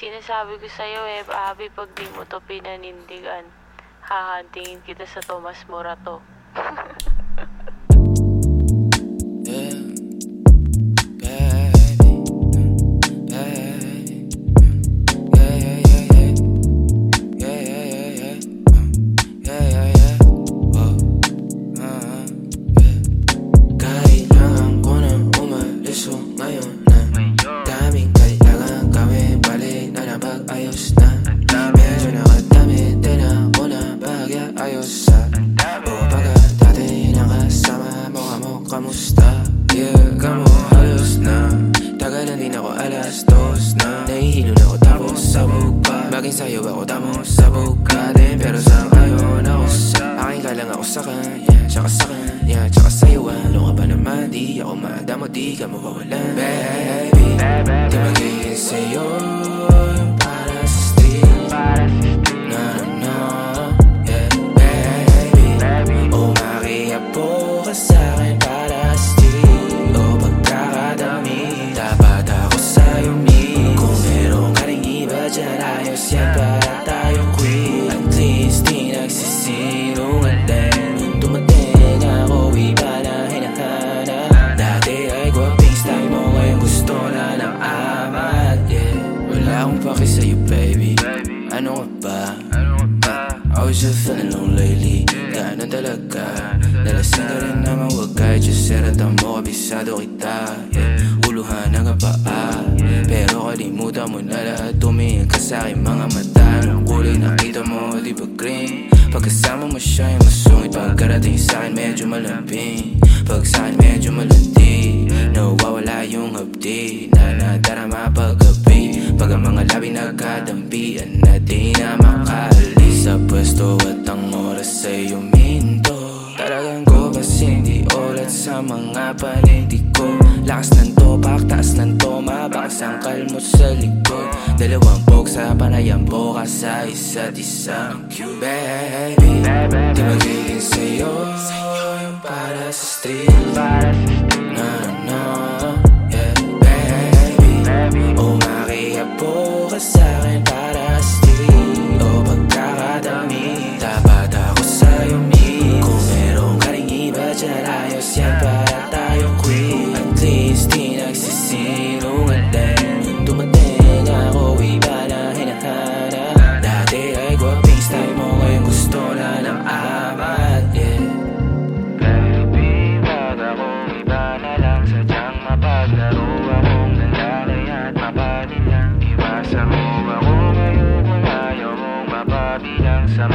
Sinasabi ko sa'yo eh, Abby, pag di mo to pinanindigan, hahantingin kita sa Tomas Morato. alas dos na Nahihilo na ako tapos sabog pa Maging sayo ako tapos sabog ka din Pero sa ngayon ako sa Aking ka lang ako sa kanya Tsaka sa kanya, tsaka sa'yo Ano ka ba naman, di ako madamo Di ka mawawalan. Baby, di magiging sa'yo? Para sa street no, no Yeah, baby Umakiapo ka sa'kin akong paki sa'yo baby. Ano ka ba? I was just feeling low lately Ganun talaga Nalasing ka rin naman wag kahit just seratan mo Kabisado kita yeah. Uluhan ang kapaa Pero kalimutan mo na lahat Tumingin ka sa aking mga mata. Anong kulay nakita mo di ba green. Pagkasama mo siya yung masungit. Pagkarating sa akin medyo malambing. Pag sa akin medyo malandi Na di na makaalis Sa pwesto at ang oras ay uminto Talagang ko kasi hindi ulat sa mga panindig ko? Lakas ng topak, taas ng toma Bakas ang kalmot sa likod. Dalawang pog sa panayang boka sa isa't isa Baby, di magiging sa'yo Yung para sa street Ayos yan para tayo quit At least di nagsisinungaling. Dumating ako iba na hinahanap. Dati ay gwaping style mo Ngayon gusto na ng amat Yeah. Baby, wag akong iba na lang. Sadyang mapaglaro akong lalaki at mapanin lang Iwasan mo ako. Ngayon kung ayaw mong mapabilang Sa